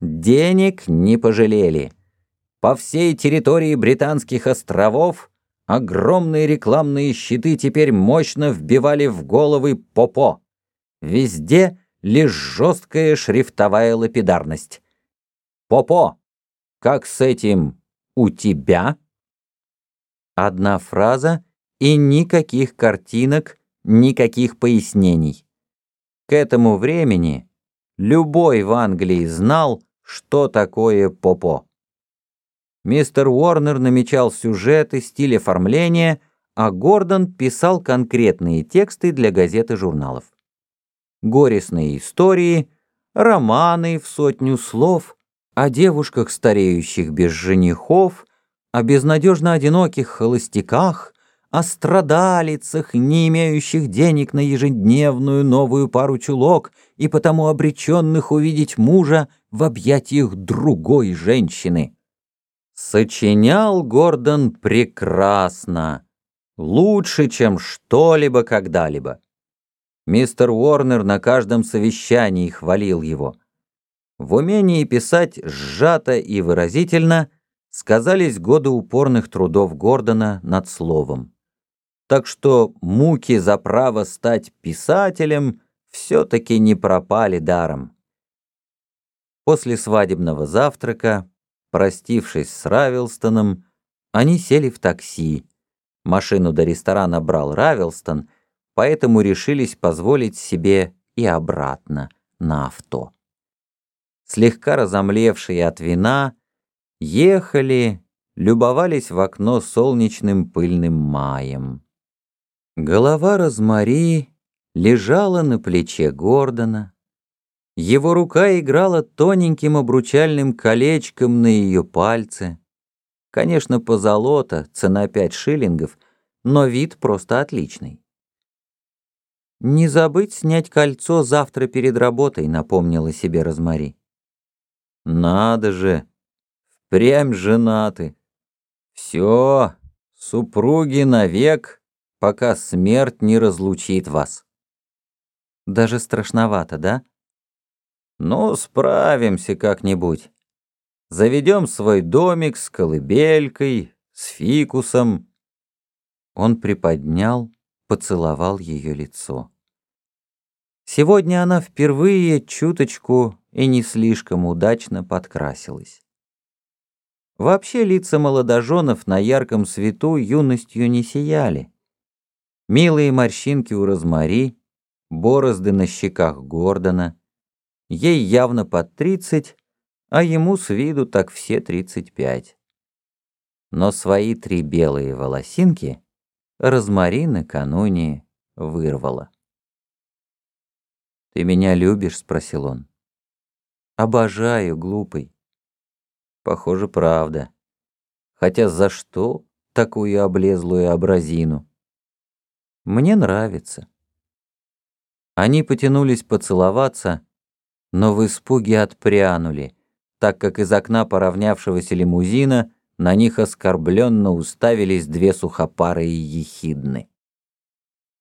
Денег не пожалели. По всей территории Британских островов огромные рекламные щиты теперь мощно вбивали в головы «Попо». Везде лишь жесткая шрифтовая лапидарность. «Попо, как с этим у тебя?» Одна фраза и никаких картинок, никаких пояснений. К этому времени любой в Англии знал, что такое попо. Мистер Уорнер намечал сюжеты, стиль оформления, а Гордон писал конкретные тексты для газет и журналов. Горестные истории, романы в сотню слов о девушках, стареющих без женихов, о безнадежно одиноких холостяках, о страдалицах, не имеющих денег на ежедневную новую пару чулок и потому обреченных увидеть мужа в объятиях другой женщины. Сочинял Гордон прекрасно, лучше, чем что-либо когда-либо. Мистер Уорнер на каждом совещании хвалил его. В умении писать сжато и выразительно сказались годы упорных трудов Гордона над словом. Так что муки за право стать писателем все-таки не пропали даром. После свадебного завтрака, простившись с Равилстоном, они сели в такси. Машину до ресторана брал Равилстон, поэтому решились позволить себе и обратно на авто. Слегка разомлевшие от вина, ехали, любовались в окно солнечным пыльным маем. Голова Розмари лежала на плече Гордона. Его рука играла тоненьким обручальным колечком на ее пальце. Конечно, позолота, цена пять шиллингов, но вид просто отличный. «Не забыть снять кольцо завтра перед работой», — напомнила себе Розмари. «Надо же! Впрямь женаты! Все, супруги навек!» Пока смерть не разлучит вас. Даже страшновато, да? Ну, справимся как-нибудь. Заведем свой домик с колыбелькой, с фикусом. Он приподнял, поцеловал ее лицо. Сегодня она впервые чуточку и не слишком удачно подкрасилась. Вообще лица молодоженов на ярком свету юностью не сияли. Милые морщинки у Розмари, борозды на щеках Гордона. Ей явно под тридцать, а ему с виду так все тридцать пять. Но свои три белые волосинки Розмари накануне вырвала. «Ты меня любишь?» — спросил он. «Обожаю, глупый». Похоже, правда. Хотя за что такую облезлую образину? Мне нравится». Они потянулись поцеловаться, но в испуге отпрянули, так как из окна поравнявшегося лимузина на них оскорбленно уставились две сухопарые ехидны.